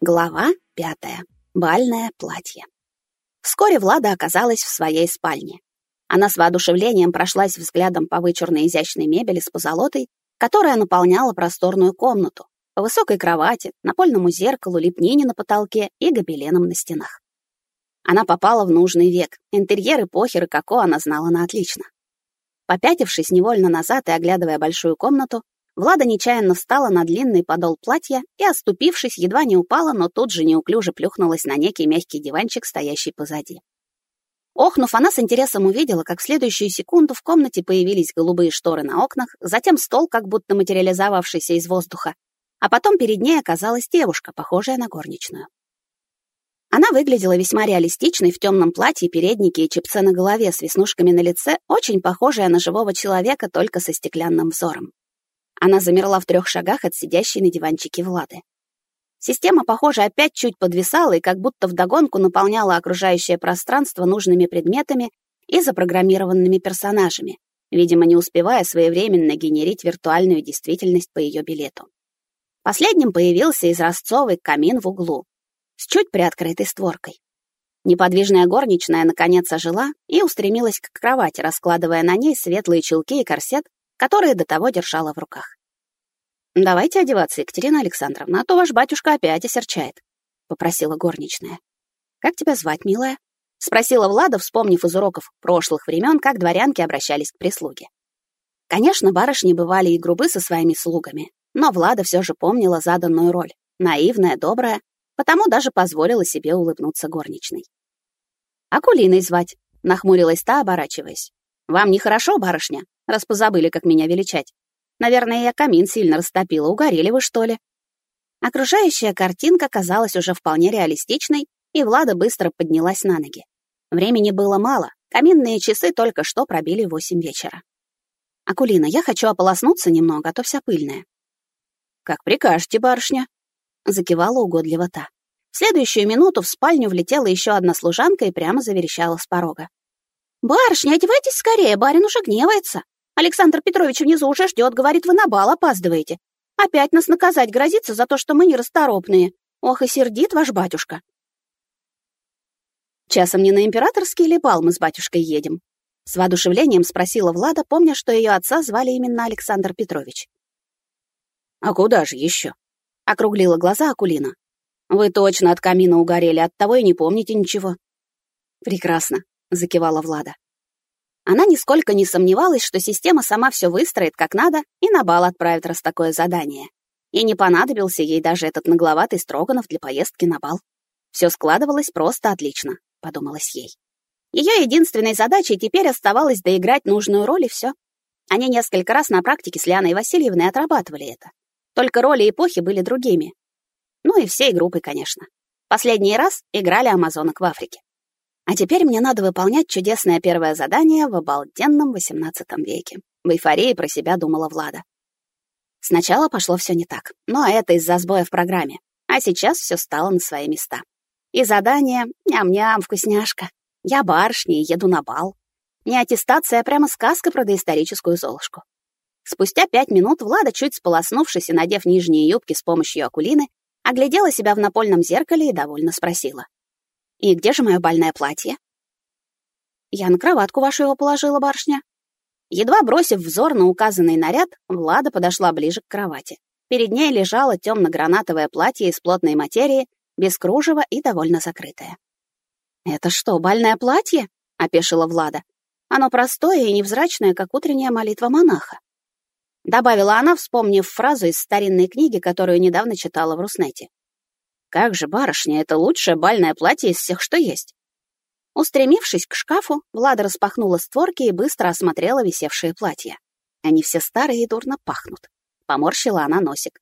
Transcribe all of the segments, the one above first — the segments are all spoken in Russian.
Глава пятая. Бальное платье. Вскоре Влада оказалась в своей спальне. Она с воодушевлением прошлась взглядом по вычурной изящной мебели с позолотой, которая наполняла просторную комнату, по высокой кровати, напольному зеркалу, лепнине на потолке и гобеленам на стенах. Она попала в нужный век. Интерьер эпохи Рококо она знала на отлично. Попятившись невольно назад и оглядывая большую комнату, Влада нечаянно встала на длинный подол платья и, оступившись, едва не упала, но тут же неуклюже плюхнулась на некий мягкий диванчик, стоящий позади. Охнув, она с интересом увидела, как в следующую секунду в комнате появились голубые шторы на окнах, затем стол, как будто материализовавшийся из воздуха, а потом перед ней оказалась девушка, похожая на горничную. Она выглядела весьма реалистичной в темном платье, переднике и чепце на голове с веснушками на лице, очень похожая на живого человека, только со стеклянным взором. Она замерла в трех шагах от сидящей на диванчике Влады. Система, похоже, опять чуть подвисала и как будто вдогонку наполняла окружающее пространство нужными предметами и запрограммированными персонажами, видимо, не успевая своевременно генерить виртуальную действительность по ее билету. Последним появился изразцовый камин в углу с чуть приоткрытой створкой. Неподвижная горничная наконец ожила и устремилась к кровати, раскладывая на ней светлые чулки и корсет, которые до того держала в руках. «Давайте одеваться, Екатерина Александровна, а то ваш батюшка опять осерчает», — попросила горничная. «Как тебя звать, милая?» — спросила Влада, вспомнив из уроков прошлых времен, как дворянки обращались к прислуге. Конечно, барышни бывали и грубы со своими слугами, но Влада все же помнила заданную роль, наивная, добрая, потому даже позволила себе улыбнуться горничной. «Акулиной звать», — нахмурилась та, оборачиваясь. «Вам нехорошо, барышня?» Раз позабыли, как меня величать. Наверное, я камин сильно растопила, угорели вы, что ли?» Окружающая картинка казалась уже вполне реалистичной, и Влада быстро поднялась на ноги. Времени было мало, каминные часы только что пробили восемь вечера. «Акулина, я хочу ополоснуться немного, а то вся пыльная». «Как прикажете, барышня», — закивала угодливо та. В следующую минуту в спальню влетела еще одна служанка и прямо заверещала с порога. «Барышня, одевайтесь скорее, барин уже гневается. Александр Петрович внизу уже ждет, говорит, вы на бал опаздываете. Опять нас наказать грозится за то, что мы нерасторопные. Ох, и сердит ваш батюшка. Часом не на императорский ли бал мы с батюшкой едем? С воодушевлением спросила Влада, помня, что ее отца звали именно Александр Петрович. «А куда же еще?» — округлила глаза Акулина. «Вы точно от камина угорели, оттого и не помните ничего». «Прекрасно», — закивала Влада. Она нисколько не сомневалась, что система сама все выстроит как надо и на бал отправит, раз такое задание. И не понадобился ей даже этот нагловатый Строганов для поездки на бал. Все складывалось просто отлично, подумалось ей. Ее единственной задачей теперь оставалось доиграть нужную роль и все. Они несколько раз на практике с Лианой Васильевной отрабатывали это. Только роли эпохи были другими. Ну и всей группой, конечно. Последний раз играли амазонок в Африке. А теперь мне надо выполнять чудесное первое задание в обалденном XVIII веке. В эйфории про себя думала Влада. Сначала пошло все не так, но это из-за сбоя в программе. А сейчас все стало на свои места. И задание «Ням-ням, вкусняшка». Я барышня и еду на бал. Не аттестация, а прямо сказка про доисторическую Золушку. Спустя пять минут Влада, чуть сполоснувшись и надев нижние юбки с помощью акулины, оглядела себя в напольном зеркале и довольно спросила. И где же мое бальное платье? Я на кроватку вашу его положила, барышня. Едва бросив взор на указанный наряд, Влада подошла ближе к кровати. Перед ней лежало темно-гранатовое платье из плотной материи, без кружева и довольно закрытое. «Это что, бальное платье?» — опешила Влада. «Оно простое и невзрачное, как утренняя молитва монаха». Добавила она, вспомнив фразу из старинной книги, которую недавно читала в Руснете. Как же, барышня, это лучшее бальное платье из всех, что есть. Устремившись к шкафу, Влада распахнула створки и быстро осмотрела висевшие платья. Они все старые и дурно пахнут. Поморщила она носик.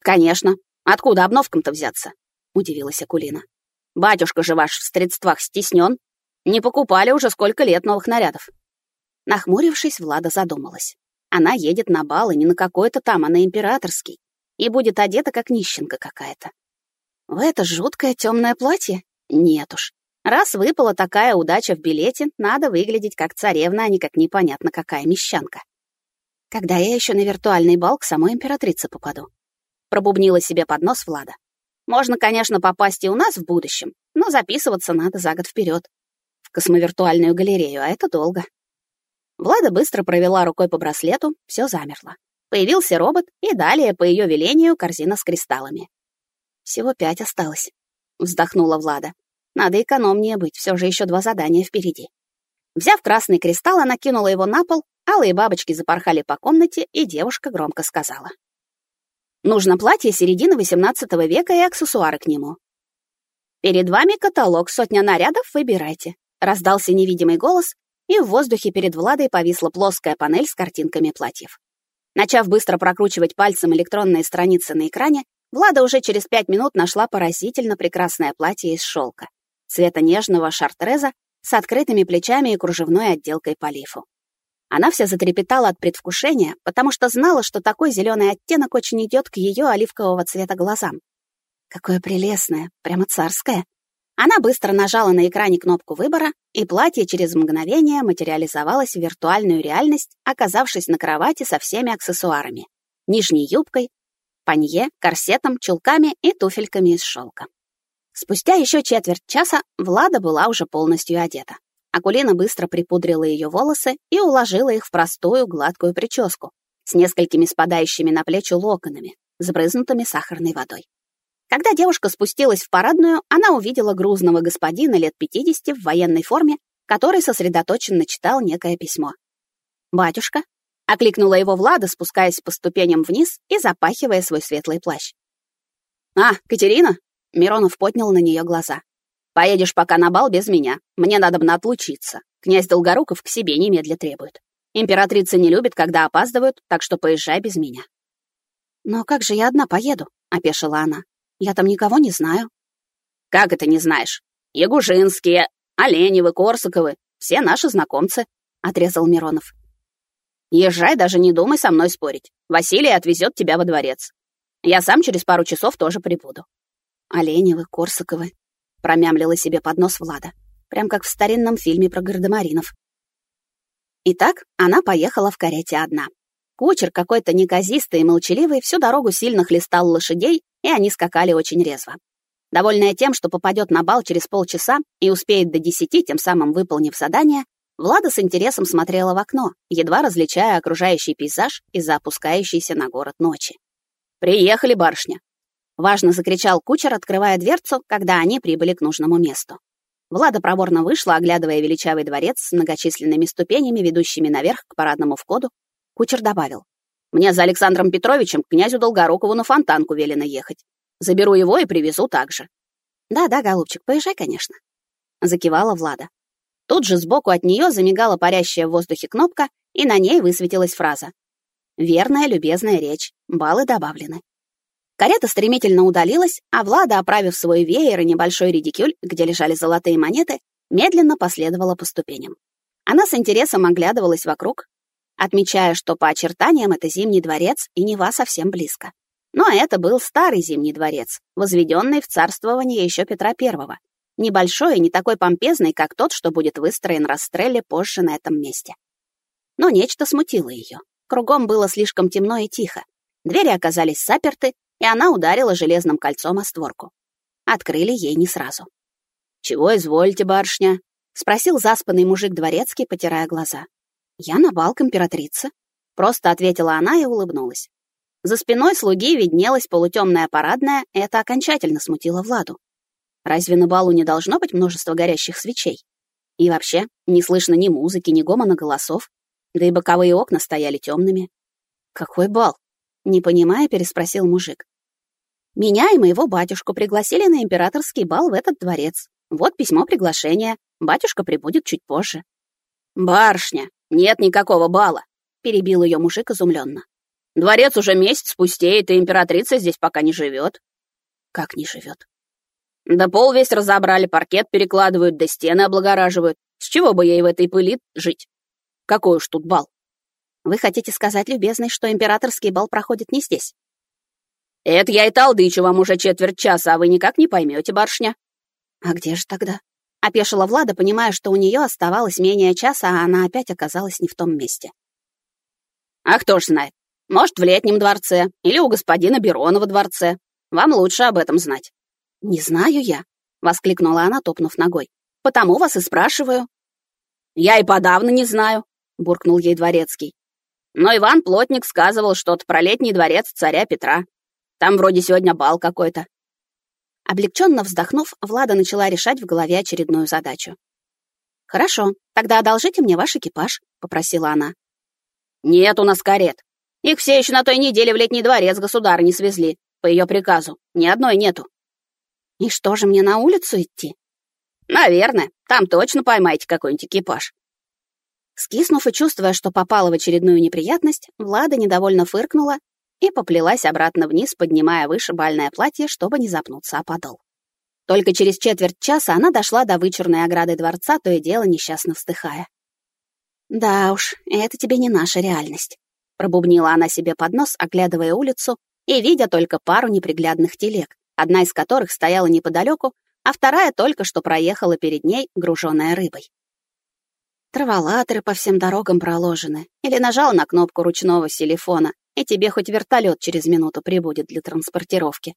«Конечно. Откуда обновкам-то взяться?» — удивилась Акулина. «Батюшка же ваш в средствах стеснен. Не покупали уже сколько лет новых нарядов». Нахмурившись, Влада задумалась. Она едет на бал, и не на какой-то там, а на императорский. И будет одета, как нищенка какая-то. В это жуткое темное платье? Нет уж. Раз выпала такая удача в билете, надо выглядеть как царевна, а не как непонятно какая мещанка. Когда я еще на виртуальный бал к самой императрице попаду? Пробубнила себе под нос Влада. Можно, конечно, попасть и у нас в будущем, но записываться надо за год вперед. В космовиртуальную галерею, а это долго. Влада быстро провела рукой по браслету, все замерло. Появился робот, и далее, по ее велению, корзина с кристаллами. Всего пять осталось. Вздохнула Влада. Надо экономнее быть, все же еще два задания впереди. Взяв красный кристалл, она кинула его на пол, алые бабочки запорхали по комнате, и девушка громко сказала. «Нужно платье середины XVIII века и аксессуары к нему». «Перед вами каталог, сотня нарядов, выбирайте», — раздался невидимый голос, и в воздухе перед Владой повисла плоская панель с картинками платьев. Начав быстро прокручивать пальцем электронные страницы на экране, Влада уже через пять минут нашла поразительно прекрасное платье из шелка, цвета нежного шартреза с открытыми плечами и кружевной отделкой по лифу. Она вся затрепетала от предвкушения, потому что знала, что такой зеленый оттенок очень идет к ее оливкового цвета глазам. Какое прелестное, прямо царское. Она быстро нажала на экране кнопку выбора, и платье через мгновение материализовалось в виртуальную реальность, оказавшись на кровати со всеми аксессуарами. Нижней юбкой, панье, корсетом, чулками и туфельками из шелка. Спустя еще четверть часа Влада была уже полностью одета. Акулина быстро припудрила ее волосы и уложила их в простую гладкую прическу с несколькими спадающими на плечи локонами, сбрызнутыми сахарной водой. Когда девушка спустилась в парадную, она увидела грузного господина лет 50 в военной форме, который сосредоточенно читал некое письмо. «Батюшка», — окликнула его Влада, спускаясь по ступеням вниз и запахивая свой светлый плащ. «А, Катерина?» — Миронов поднял на нее глаза. «Поедешь пока на бал без меня. Мне надо бы отлучиться. Князь Долгоруков к себе немедля требует. Императрица не любит, когда опаздывают, так что поезжай без меня». «Но как же я одна поеду?» — опешила она. «Я там никого не знаю». «Как это не знаешь? Ягужинские, Оленевы, Корсаковы — все наши знакомцы», — отрезал Миронов. Езжай, даже не думай со мной спорить. Василий отвезет тебя во дворец. Я сам через пару часов тоже прибуду. Оленевы, Корсаковы. Промямлила себе под нос Влада. Прям как в старинном фильме про гардемаринов. Итак, она поехала в карете одна. Кучер какой-то неказистый и молчаливый всю дорогу сильно хлестал лошадей, и они скакали очень резво. Довольная тем, что попадет на бал через полчаса и успеет до десяти, тем самым выполнив задание, Влада с интересом смотрела в окно, едва различая окружающий пейзаж из-за опускающейся на город ночи. «Приехали, барышня!» Важно закричал кучер, открывая дверцу, когда они прибыли к нужному месту. Влада проворно вышла, оглядывая величавый дворец с многочисленными ступенями, ведущими наверх к парадному входу. Кучер добавил. «Мне за Александром Петровичем к князю Долгорукову на фонтанку велено ехать. Заберу его и привезу также». «Да-да, голубчик, поезжай, конечно», — закивала Влада. Тут же сбоку от нее замигала парящая в воздухе кнопка, и на ней высветилась фраза. «Верная, любезная речь. Баллы добавлены». Карета стремительно удалилась, а Влада, оправив свой веер и небольшой редикюль, где лежали золотые монеты, медленно последовала по ступеням. Она с интересом оглядывалась вокруг, отмечая, что по очертаниям это Зимний дворец и Нева совсем близко. Но это был старый Зимний дворец, возведенный в царствование еще Петра I, Небольшой и не такой помпезный, как тот, что будет выстроен Растрелле позже на этом месте. Но нечто смутило ее. Кругом было слишком темно и тихо. Двери оказались заперты, и она ударила железным кольцом о створку. Открыли ей не сразу. «Чего изволите, барышня?» — спросил заспанный мужик дворецкий, потирая глаза. «Я на бал к императрице», — просто ответила она и улыбнулась. За спиной слуги виднелась полутемная парадная, и это окончательно смутило Владу. Разве на балу не должно быть множество горящих свечей? И вообще, не слышно ни музыки, ни гомона голосов, да и боковые окна стояли темными. «Какой бал?» — не понимая, переспросил мужик. «Меня и моего батюшку пригласили на императорский бал в этот дворец. Вот письмо приглашения. Батюшка прибудет чуть позже». «Барышня, нет никакого бала», — перебил ее мужик изумленно. «Дворец уже месяц пустеет, и императрица здесь пока не живет». «Как не живет?» Да пол весь разобрали, паркет перекладывают, да стены облагораживают. С чего бы ей в этой пыли жить? Какой уж тут бал? Вы хотите сказать, любезный, что императорский бал проходит не здесь? Это я и талдычу вам уже четверть часа, а вы никак не поймете, барышня. А где же тогда? Опешила Влада, понимая, что у нее оставалось менее часа, а она опять оказалась не в том месте. А кто ж знает? Может, в летнем дворце или у господина Берона во дворце. Вам лучше об этом знать. «Не знаю я», — воскликнула она, топнув ногой. «Потому вас и спрашиваю». «Я и подавно не знаю», — буркнул ей дворецкий. «Но Иван Плотник сказывал что-то про летний дворец царя Петра. Там вроде сегодня бал какой-то». Облегченно вздохнув, Влада начала решать в голове очередную задачу. «Хорошо, тогда одолжите мне ваш экипаж», — попросила она. «Нет у нас карет. Их все еще на той неделе в летний дворец государь не свезли, по ее приказу. Ни одной нету». «И что же мне на улицу идти?» «Наверное. Там точно поймаете какой-нибудь экипаж». Скиснув и чувствуя, что попала в очередную неприятность, Влада недовольно фыркнула и поплелась обратно вниз, поднимая выше бальное платье, чтобы не запнуться о подол. Только через четверть часа она дошла до вычурной ограды дворца, то и дело несчастно вздыхая. «Да уж, это тебе не наша реальность», — пробубнила она себе под нос, оглядывая улицу и видя только пару неприглядных телег, одна из которых стояла неподалеку, а вторая только что проехала перед ней, груженная рыбой. Траволаторы по всем дорогам проложены. Или нажал на кнопку ручного телефона, и тебе хоть вертолет через минуту прибудет для транспортировки.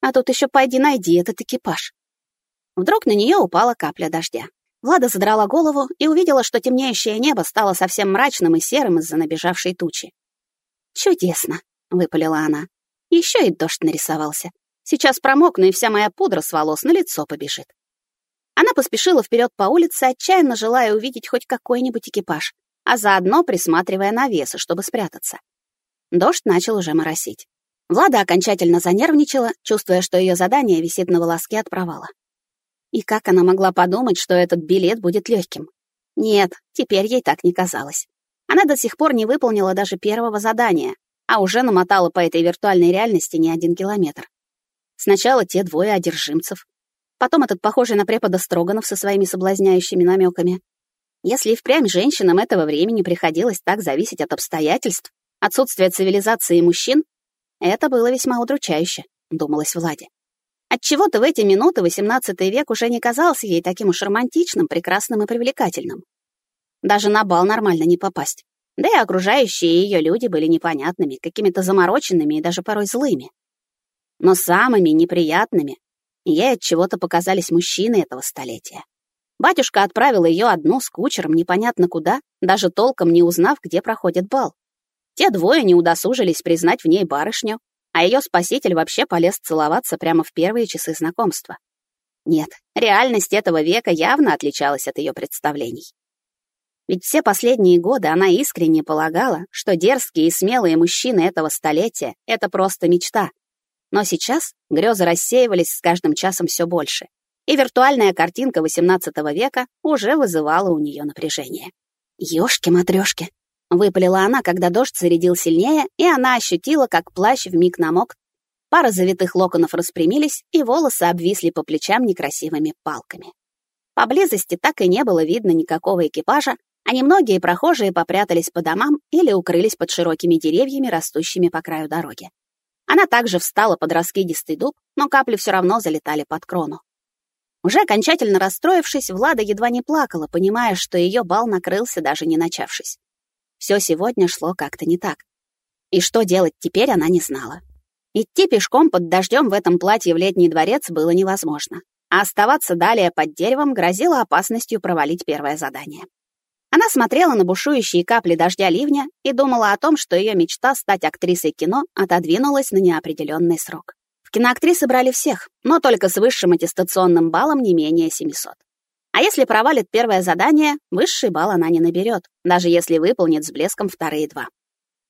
А тут еще пойди найди этот экипаж. Вдруг на нее упала капля дождя. Влада задрала голову и увидела, что темнеющее небо стало совсем мрачным и серым из-за набежавшей тучи. «Чудесно!» — выпалила она. Еще и дождь нарисовался. Сейчас промокну, и вся моя пудра с волос на лицо побежит. Она поспешила вперед по улице, отчаянно желая увидеть хоть какой-нибудь экипаж, а заодно присматривая навесы, чтобы спрятаться. Дождь начал уже моросить. Влада окончательно занервничала, чувствуя, что ее задание висит на волоске от провала. И как она могла подумать, что этот билет будет легким? Нет, теперь ей так не казалось. Она до сих пор не выполнила даже первого задания, а уже намотала по этой виртуальной реальности не один километр. Сначала те двое одержимцев, потом этот похожий на препода Строганов со своими соблазняющими намеками. Если и впрямь женщинам этого времени приходилось так зависеть от обстоятельств, отсутствия цивилизации мужчин, это было весьма удручающе, думалось Владе. Отчего-то в эти минуты XVIII век уже не казался ей таким уж романтичным, прекрасным и привлекательным. Даже на бал нормально не попасть. Да и окружающие ее люди были непонятными, какими-то замороченными и даже порой злыми. Но самыми неприятными ей от чего-то показались мужчины этого столетия. Батюшка отправил ее одну с кучером непонятно куда, даже толком не узнав, где проходит бал. Те двое не удосужились признать в ней барышню, а ее спаситель вообще полез целоваться прямо в первые часы знакомства. Нет, реальность этого века явно отличалась от ее представлений. Ведь все последние годы она искренне полагала, что дерзкие и смелые мужчины этого столетия — это просто мечта. Но сейчас грезы рассеивались с каждым часом все больше, и виртуальная картинка XVIII века уже вызывала у нее напряжение. «Ёшки-матрёшки!» Выпалила она, когда дождь зарядил сильнее, и она ощутила, как плащ вмиг намок. Пара завитых локонов распрямились, и волосы обвисли по плечам некрасивыми палками. Поблизости так и не было видно никакого экипажа, а немногие прохожие попрятались по домам или укрылись под широкими деревьями, растущими по краю дороги. Она также встала под раскидистый дуб, но капли все равно залетали под крону. Уже окончательно расстроившись, Влада едва не плакала, понимая, что ее бал накрылся, даже не начавшись. Все сегодня шло как-то не так. И что делать теперь она не знала. Идти пешком под дождем в этом платье в летний дворец было невозможно, а оставаться далее под деревом грозило опасностью провалить первое задание. Она смотрела на бушующие капли дождя ливня и думала о том, что ее мечта стать актрисой кино отодвинулась на неопределенный срок. В киноактрисы брали всех, но только с высшим аттестационным баллом не менее 700. А если провалит первое задание, высший балл она не наберет, даже если выполнит с блеском вторые два.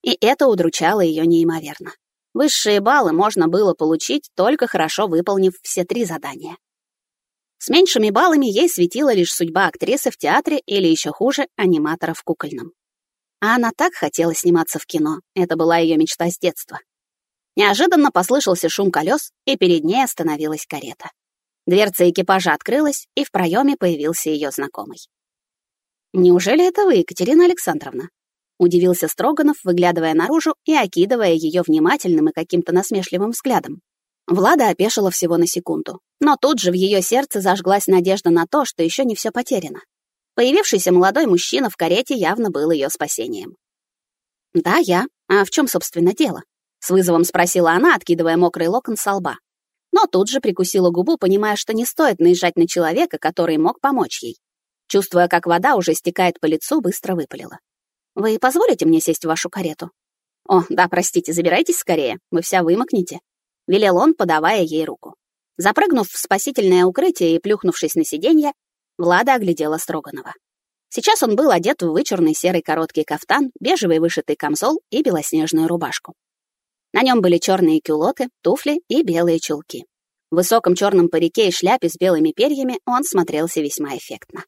И это удручало ее неимоверно. Высшие баллы можно было получить, только хорошо выполнив все три задания. С меньшими баллами ей светила лишь судьба актрисы в театре или еще хуже, аниматора в кукольном. А она так хотела сниматься в кино, это была ее мечта с детства. Неожиданно послышался шум колес, и перед ней остановилась карета. Дверца экипажа открылась, и в проеме появился ее знакомый. «Неужели это вы, Екатерина Александровна?» — удивился Строганов, выглядывая наружу и окидывая ее внимательным и каким-то насмешливым взглядом. Влада опешила всего на секунду, но тут же в ее сердце зажглась надежда на то, что еще не все потеряно. Появившийся молодой мужчина в карете явно был ее спасением. «Да, я. А в чем, собственно, дело?» — с вызовом спросила она, откидывая мокрый локон со лба. но тут же прикусила губу, понимая, что не стоит наезжать на человека, который мог помочь ей. Чувствуя, как вода уже стекает по лицу, быстро выпалила. «Вы позволите мне сесть в вашу карету?» «О, да, простите, забирайтесь скорее, вы вся вымокнете», — велел он, подавая ей руку. Запрыгнув в спасительное укрытие и плюхнувшись на сиденье, Влада оглядела Строганова. Сейчас он был одет в вычурный серый короткий кафтан, бежевый вышитый камзол и белоснежную рубашку. На нем были черные кюлоты, туфли и белые чулки. В высоком черном парике и шляпе с белыми перьями он смотрелся весьма эффектно.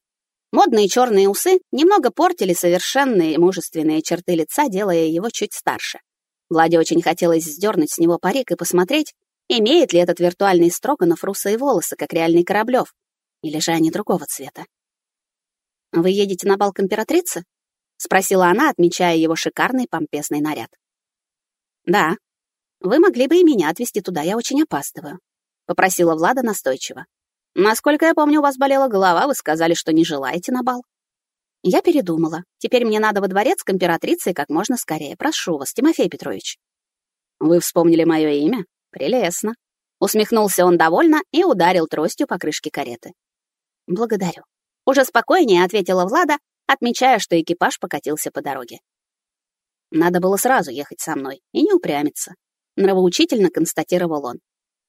Модные черные усы немного портили совершенные мужественные черты лица, делая его чуть старше. Владе очень хотелось сдернуть с него парик и посмотреть, имеет ли этот виртуальный Строганов русые волосы, как реальный Кораблев, или же они другого цвета. «Вы едете на бал к императрице?» — спросила она, отмечая его шикарный помпезный наряд. «Да. Вы могли бы и меня отвезти туда, я очень опаздываю», — попросила Влада настойчиво. Насколько я помню, у вас болела голова, вы сказали, что не желаете на бал. Я передумала. Теперь мне надо во дворец к императрице как можно скорее. Прошу вас, Тимофей Петрович. Вы вспомнили мое имя? Прелестно. Усмехнулся он довольно и ударил тростью по крышке кареты. Благодарю. Уже спокойнее ответила Влада, отмечая, что экипаж покатился по дороге. Надо было сразу ехать со мной и не упрямиться. Нравоучительно констатировал он.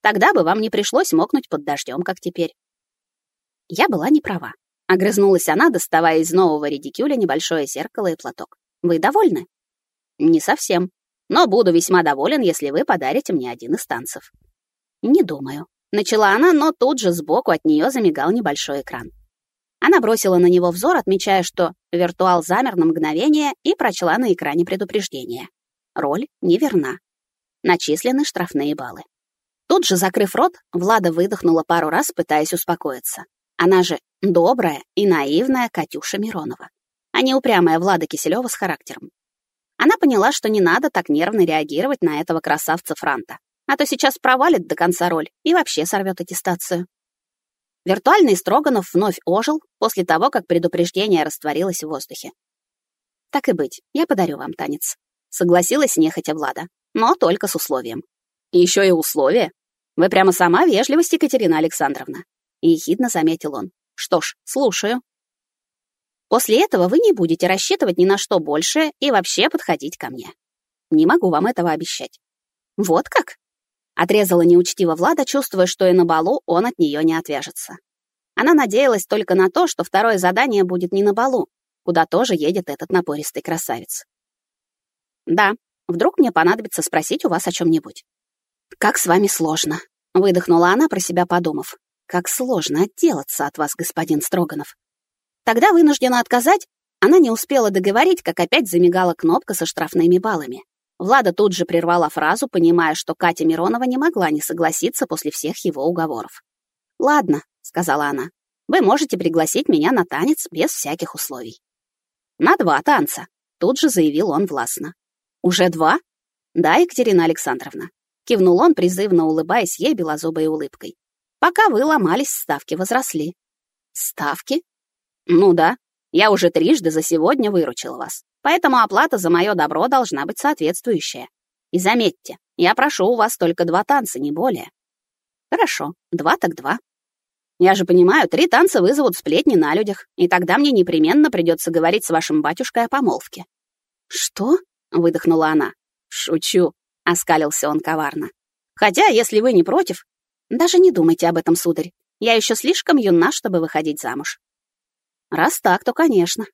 Тогда бы вам не пришлось мокнуть под дождем, как теперь. Я была не права. Огрызнулась она, доставая из нового редикюля небольшое зеркало и платок. Вы довольны? Не совсем. Но буду весьма доволен, если вы подарите мне один из танцев. Не думаю. Начала она, но тут же сбоку от нее замигал небольшой экран. Она бросила на него взор, отмечая, что виртуал замер на мгновение и прочла на экране предупреждение. Роль неверна. Начислены штрафные баллы. Тут же, закрыв рот, Влада выдохнула пару раз, пытаясь успокоиться. Она же добрая и наивная Катюша Миронова, а не упрямая Влада Киселева с характером. Она поняла, что не надо так нервно реагировать на этого красавца Франта, а то сейчас провалит до конца роль и вообще сорвет аттестацию. Виртуальный Строганов вновь ожил после того, как предупреждение растворилось в воздухе. «Так и быть, я подарю вам танец», — согласилась нехотя Влада, но только с условием. «Еще и условие?» Вы прямо сама вежливость, Екатерина Александровна. Ехидно заметил он. Что ж, слушаю. После этого вы не будете рассчитывать ни на что больше и вообще подходить ко мне. Не могу вам этого обещать. Вот как? Отрезала неучтиво Влада, чувствуя, что и на балу он от нее не отвяжется. Она надеялась только на то, что второе задание будет не на балу, куда тоже едет этот напористый красавец. Да, вдруг мне понадобится спросить у вас о чем нибудь «Как с вами сложно», — выдохнула она, про себя подумав. «Как сложно отделаться от вас, господин Строганов». Тогда вынуждена отказать, она не успела договорить, как опять замигала кнопка со штрафными баллами. Влада тут же прервала фразу, понимая, что Катя Миронова не могла не согласиться после всех его уговоров. «Ладно», — сказала она, — «вы можете пригласить меня на танец без всяких условий». «На два танца», — тут же заявил он властно. «Уже два?» «Да, Екатерина Александровна. Кивнул он, призывно улыбаясь ей белозубой улыбкой. Пока вы ломались, ставки возросли. Ставки? Ну да. Я уже трижды за сегодня выручил вас. Поэтому оплата за мое добро должна быть соответствующая. И заметьте, я прошу у вас только два танца, не более. Хорошо, два так два. Я же понимаю, три танца вызовут сплетни на людях, и тогда мне непременно придется говорить с вашим батюшкой о помолвке. Что? выдохнула она. Шучу оскалился он коварно. Хотя, если вы не против, даже не думайте об этом, сударь. Я еще слишком юна, чтобы выходить замуж. Раз так, то, конечно,